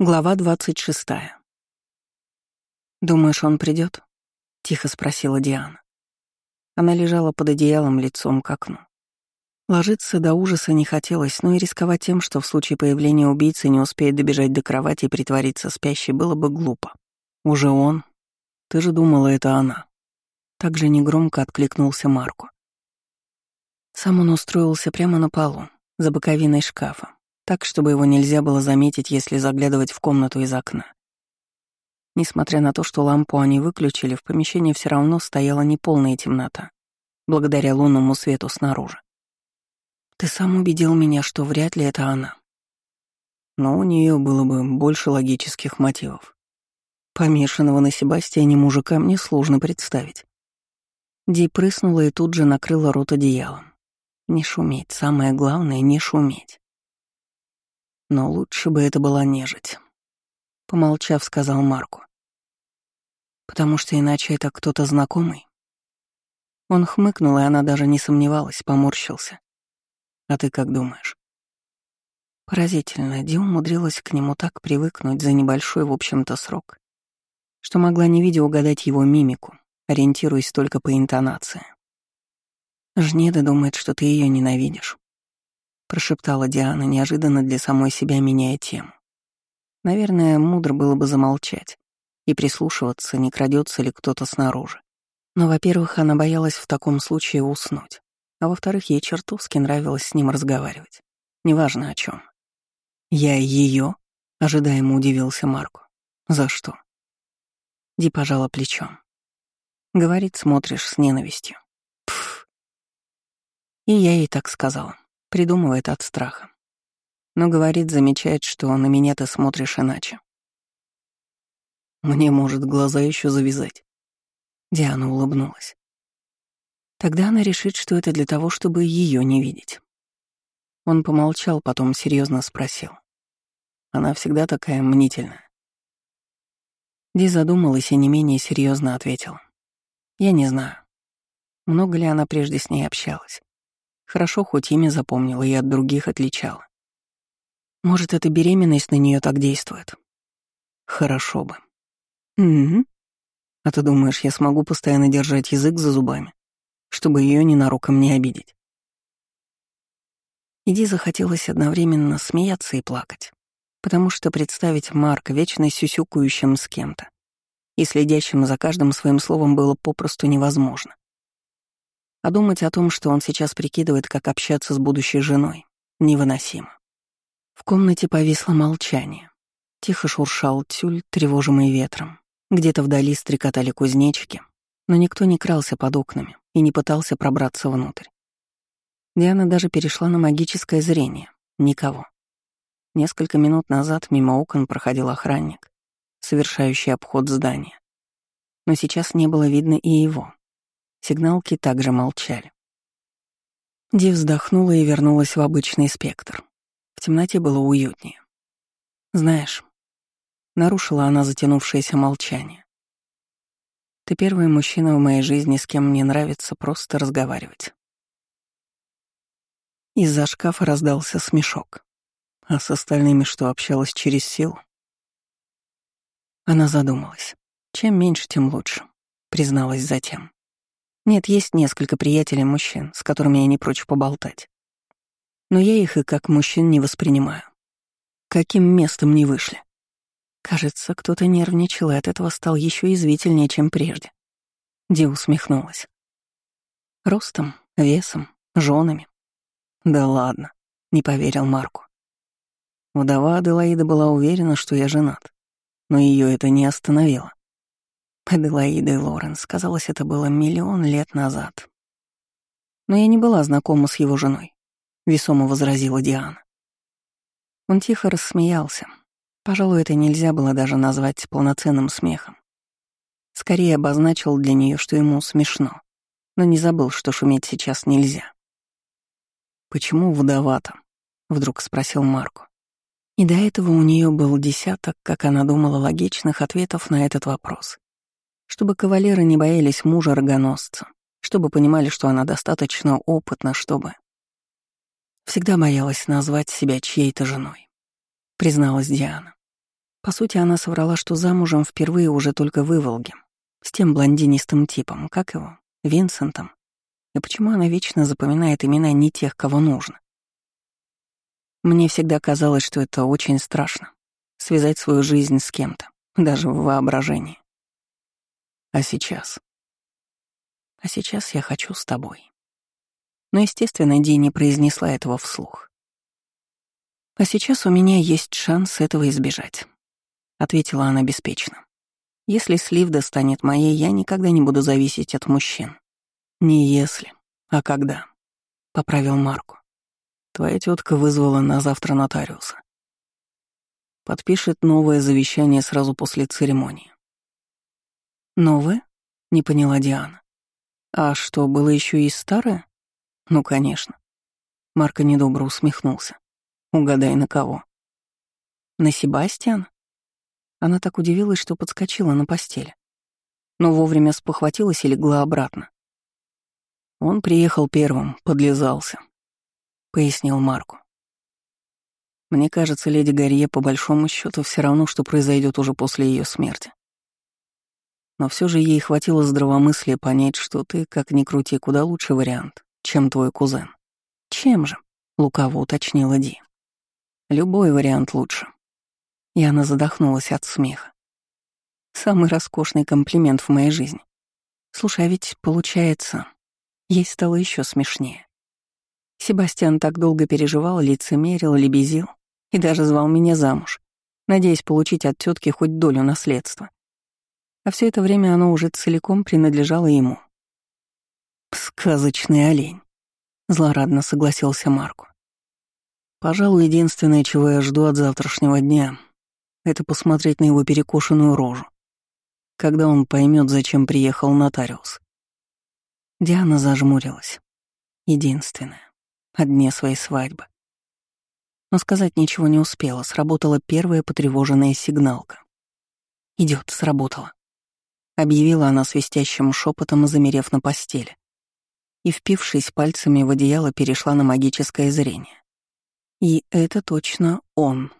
Глава двадцать шестая. «Думаешь, он придет? тихо спросила Диана. Она лежала под одеялом лицом к окну. Ложиться до ужаса не хотелось, но и рисковать тем, что в случае появления убийцы не успеет добежать до кровати и притвориться спящей, было бы глупо. «Уже он? Ты же думала, это она?» Так же негромко откликнулся Марку. Сам он устроился прямо на полу, за боковиной шкафа, так, чтобы его нельзя было заметить, если заглядывать в комнату из окна. Несмотря на то, что лампу они выключили, в помещении все равно стояла неполная темнота, благодаря лунному свету снаружи. «Ты сам убедил меня, что вряд ли это она». Но у нее было бы больше логических мотивов. Помешанного на Себастьяне мужика мне сложно представить. Ди прыснула и тут же накрыла рот одеялом. Не шуметь, самое главное — не шуметь. Но лучше бы это была нежить. Помолчав, сказал Марку. Потому что иначе это кто-то знакомый. Он хмыкнул, и она даже не сомневалась, поморщился. А ты как думаешь? Поразительно, Ди умудрилась к нему так привыкнуть за небольшой, в общем-то, срок, что могла не видя угадать его мимику, ориентируясь только по интонации. Жнеда думает, что ты ее ненавидишь прошептала Диана, неожиданно для самой себя меняя тему. Наверное, мудро было бы замолчать и прислушиваться, не крадется ли кто-то снаружи. Но, во-первых, она боялась в таком случае уснуть, а во-вторых, ей чертовски нравилось с ним разговаривать, неважно о чем. «Я ее?» — ожидаемо удивился Марку. «За что?» Ди пожала плечом. Говорит, смотришь с ненавистью. Пф. И я ей так сказала придумывает от страха. Но говорит, замечает, что на меня ты смотришь иначе. Мне может глаза еще завязать. Диана улыбнулась. Тогда она решит, что это для того, чтобы ее не видеть. Он помолчал, потом серьезно спросил. Она всегда такая мнительная. Ди задумалась и не менее серьезно ответила. Я не знаю. Много ли она прежде с ней общалась? Хорошо, хоть имя запомнила и от других отличала. Может, эта беременность на нее так действует? Хорошо бы. Угу. А ты думаешь, я смогу постоянно держать язык за зубами, чтобы ее ненароком не обидеть? Иди захотелось одновременно смеяться и плакать, потому что представить Марка вечно сюсюкающим с кем-то и следящим за каждым своим словом было попросту невозможно. А думать о том, что он сейчас прикидывает, как общаться с будущей женой, невыносимо. В комнате повисло молчание. Тихо шуршал тюль, тревожимый ветром. Где-то вдали стрекотали кузнечики, но никто не крался под окнами и не пытался пробраться внутрь. Диана даже перешла на магическое зрение. Никого. Несколько минут назад мимо окон проходил охранник, совершающий обход здания. Но сейчас не было видно и его. Сигналки также молчали. Ди вздохнула и вернулась в обычный спектр. В темноте было уютнее. «Знаешь», — нарушила она затянувшееся молчание. «Ты первый мужчина в моей жизни, с кем мне нравится просто разговаривать». Из-за шкафа раздался смешок. А с остальными что, общалась через силу? Она задумалась. Чем меньше, тем лучше, призналась затем. Нет, есть несколько приятелей мужчин, с которыми я не прочь поболтать. Но я их и как мужчин не воспринимаю. Каким местом не вышли? Кажется, кто-то нервничал и от этого стал еще извительнее, чем прежде. Ди усмехнулась. Ростом, весом, женами. Да ладно, не поверил Марку. Вдова Аделаида была уверена, что я женат, но ее это не остановило. Аделаида и Лоренс, казалось, это было миллион лет назад. Но я не была знакома с его женой, весомо возразила Диана. Он тихо рассмеялся. Пожалуй, это нельзя было даже назвать полноценным смехом. Скорее обозначил для нее, что ему смешно, но не забыл, что шуметь сейчас нельзя. «Почему вдова-то?» — вдруг спросил Марку. И до этого у нее был десяток, как она думала, логичных ответов на этот вопрос. Чтобы кавалеры не боялись мужа-рогоносца, чтобы понимали, что она достаточно опытна, чтобы... Всегда боялась назвать себя чьей-то женой, призналась Диана. По сути, она соврала, что замужем впервые уже только в с тем блондинистым типом, как его, Винсентом. И почему она вечно запоминает имена не тех, кого нужно? Мне всегда казалось, что это очень страшно — связать свою жизнь с кем-то, даже в воображении. А сейчас? А сейчас я хочу с тобой. Но, естественно, Ди не произнесла этого вслух. А сейчас у меня есть шанс этого избежать, — ответила она беспечно. Если Сливда станет моей, я никогда не буду зависеть от мужчин. Не если, а когда, — поправил Марку. Твоя тетка вызвала на завтра нотариуса. Подпишет новое завещание сразу после церемонии. Новое? Не поняла Диана. А что, было еще и старое? Ну, конечно. Марко недобро усмехнулся. Угадай, на кого? На Себастьян? Она так удивилась, что подскочила на постели. Но вовремя спохватилась и легла обратно. Он приехал первым, подлезался пояснил Марку. Мне кажется, леди Гарье по большому счету все равно, что произойдет уже после ее смерти. Но все же ей хватило здравомыслия понять, что ты, как ни крути, куда лучший вариант, чем твой кузен. Чем же? Лукаво уточнила Ди. Любой вариант лучше. И она задохнулась от смеха. Самый роскошный комплимент в моей жизни. Слушай, а ведь получается, ей стало еще смешнее. Себастьян так долго переживал, лицемерил, лебезил и даже звал меня замуж, надеясь получить от тетки хоть долю наследства. А все это время оно уже целиком принадлежало ему. «Сказочный олень», — злорадно согласился Марку. «Пожалуй, единственное, чего я жду от завтрашнего дня, это посмотреть на его перекошенную рожу, когда он поймет, зачем приехал нотариус». Диана зажмурилась. Единственное о дне своей свадьбы. Но сказать ничего не успела, сработала первая потревоженная сигналка. Идет, сработала. Объявила она свистящим шепотом, замерев на постели. И, впившись пальцами в одеяло, перешла на магическое зрение. И это точно он.